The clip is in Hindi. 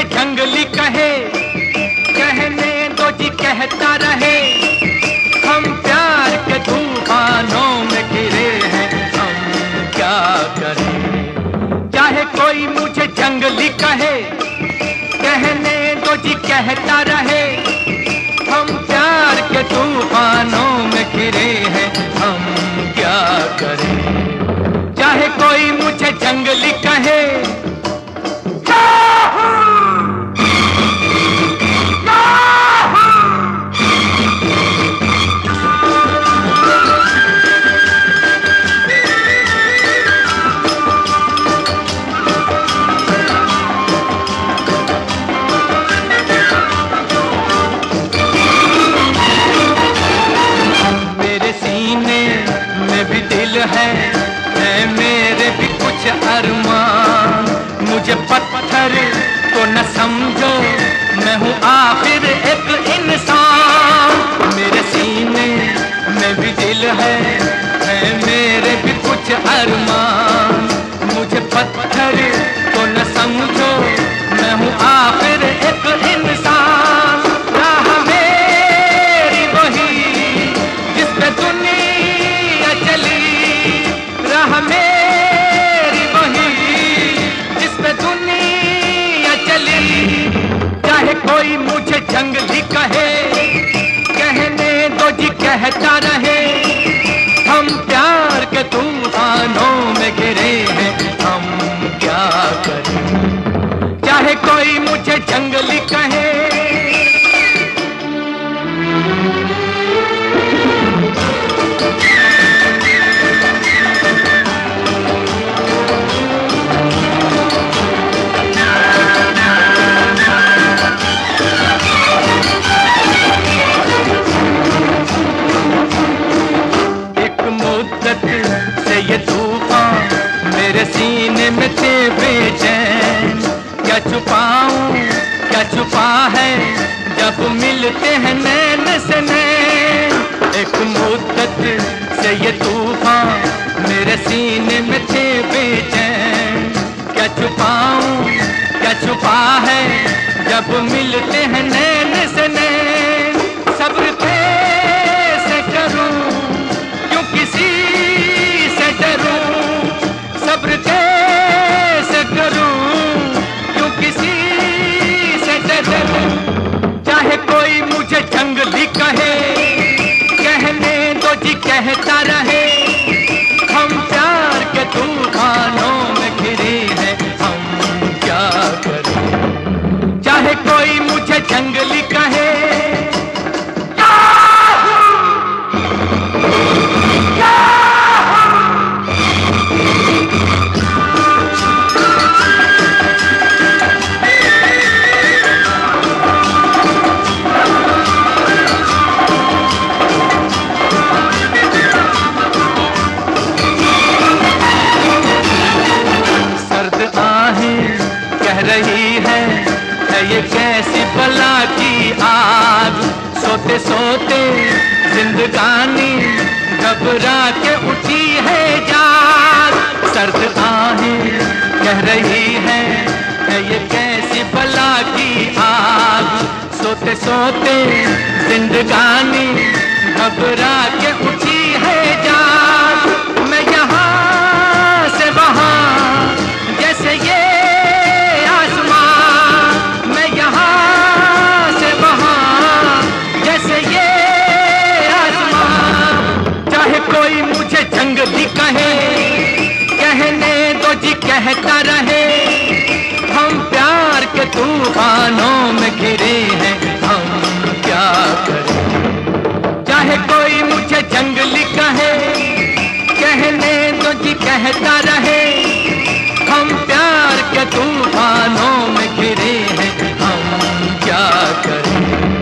मुझे जंगली कहे, कहने दो जी कहता रहे, हम प्यार के तूफानों में गिरे हैं, हम क्या करें? चाहे कोई मुझे जंगली कहे, कहने दो जी कहता रहे, हम प्यार के तूफानों में घिरे हैं, हम क्या करें? चाहे कोई मुझे जंगली कहे है है मेरे भी कुछ अरमान। मुझे पत्थर तो न समझो, मैं हूँ आखिर एक इंसान। राह मेरी वही जिस पे दुनिया चली। राह मेरी वही जिस पे दुनिया चली। चाहे कोई मुझे जंगली कहे, कहने दो जी कहता रहे। कोई मुझे जंगली कहे छुपाऊं? क्या छुपा है? जब मिलते हैं नैन से नैन। एक मुद्दत से ये तूफ़ान सोते सोते, जिंदगानी घबरा के उठी है जाग सर्द आहें कह रही है है ये कैसी बला की आग। सोते सोते, जिंदगानी घबरा के उठी रहे। हम प्यार के तूफानों में घिरे हैं। हम क्या करें? चाहे कोई मुझे जंगली कहे, कहने तो जी कहता रहे। हम प्यार के तूफानों में घिरे हैं। हम क्या करें?